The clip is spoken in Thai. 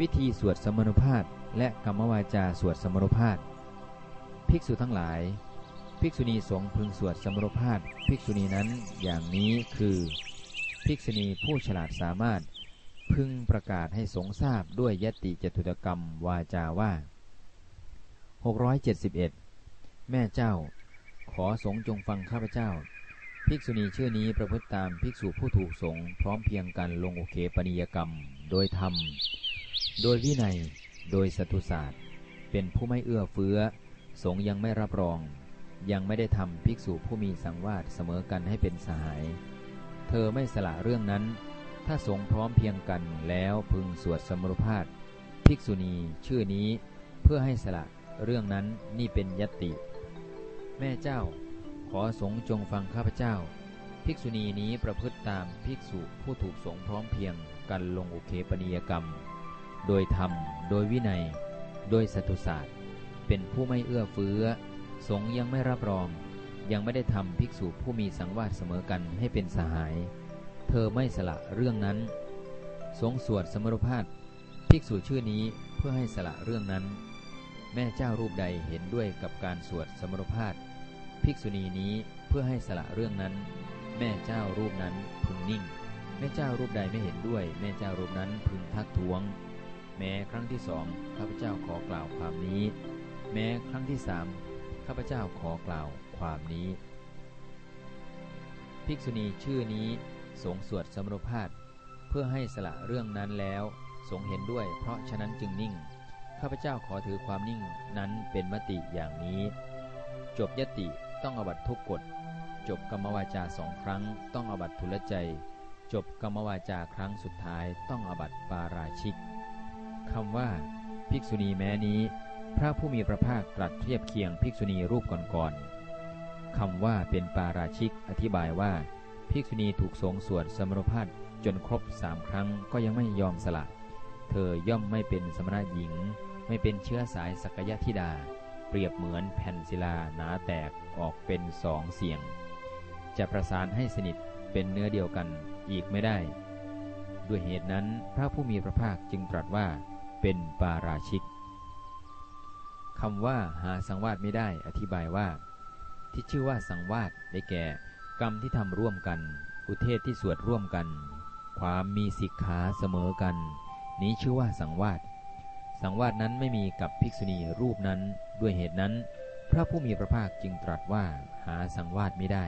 วิธีสวดสมนุภาพและกรรมวาจาสวดสมนุภาพภิกษุทั้งหลาย ภิกษุณีสงพึงสวดสมนุภาพภิกษุณีนั้นอย่างนี้คือ ภิกษุณีผู้ฉลาดสามารถ พึงประกาศให้สงทราบด้วยยติจตุตกรรมวาจาว่า 671 แม่เจ้า ขอสงจงฟังข้าพเจ้า ภิกษุณีชื่อนี้ประพฤติตามภิกษุผู้ถูกสงพร้อมเพียงกันลงโอเคปนิยกรรม โดยธรรม โดยวินัย โดยสัตุศาสตร์ เป็นผู้ไม่เอื้อเฟื้อ สงยังไม่รับรอง ยังไม่ได้ทำภิกษุผู้มีสังวาสเสมอกันให้เป็นสหาย เธอไม่สละเรื่องนั้น ถ้าสงพร้อมเพียงกันแล้วพึงสวดสมรุภาพภิกษุณีชื่อนี้เพื่อให้สละเรื่องนั้นนี่เป็นยติ แม่เจ้า ขอสงจงฟังข้าพเจ้า ภิกษุณีนี้ประพฤติตามภิกษุผู้ถูกสงพร้อมเพียงกันลงอุเคปนิยกรรม โดยธรรม โดยวินัย โดยสัตุศาสตร์ เป็นผู้ไม่เอื้อเฟื้อ สงยังไม่รับรอง ยังไม่ได้ทำภิกษุผู้มีสังวาสเสมอกันให้เป็นสหาย เธอไม่สละเรื่องนั้น สงสวดสมรภาพภิกษุชื่อนี้เพื่อให้สละเรื่องนั้น แม่เจ้ารูปใดเห็นด้วยกับการสวดสมรภาพภิกษุณีนี้เพื่อให้สละเรื่องนั้น แม่เจ้ารูปนั้นพึงนิ่ง แม่เจ้ารูปใดไม่เห็นด้วย แม่เจ้ารูปนั้นพึงทักท้วง แม้ครั้งที่สองข้าพเจ้าขอกล่าวความนี้ แม้ครั้งที่สามข้าพเจ้าขอกล่าวความนี้ ภิกษุณีชื่อนี้สงสวดสมรภาพเพื่อให้สละเรื่องนั้นแล้วสงเห็นด้วย เพราะฉะนั้นจึงนิ่ง ข้าพเจ้าขอถือความนิ่งนั้นเป็นมติอย่างนี้ จบยติต้องอบัตทุกกฎ จบกรรมวาจาสองครั้ง ต้องอบัตทุลใจ จบกรรมวาจาครั้งสุดท้ายต้องอบัตปาราชิก คำว่า ภิกษุณีแม้นี้ พระผู้มีพระภาคตรัสเทียบเคียงภิกษุณีรูปก่อนๆคำว่าเป็นปาราชิกอธิบายว่า ภิกษุณีถูกสงสวดสมรภาพจนครบสามครั้งก็ยังไม่ยอมสละ เธอย่อมไม่เป็นสมณะหญิง ไม่เป็นเชื้อสายสกยธิดา เปรียบเหมือนแผ่นศิลาหนาแตกออกเป็นสองเสียง จะประสานให้สนิทเป็นเนื้อเดียวกันอีกไม่ได้ ด้วยเหตุนั้นพระผู้มีพระภาคจึงตรัสว่า เป็นปาราชิกคำว่าหาสังวาสไม่ได้อธิบายว่า ที่ชื่อว่าสังวาสได้แก่ กรรมที่ทำร่วมกัน อุเทศที่สวดร่วมกัน ความมีสิกขาเสมอกัน นี้ชื่อว่าสังวาสสังวาสนั้นไม่มีกับภิกษุณีรูปนั้นด้วยเหตุนั้น พระผู้มีพระภาคจึงตรัสว่าหาสังวาสไม่ได้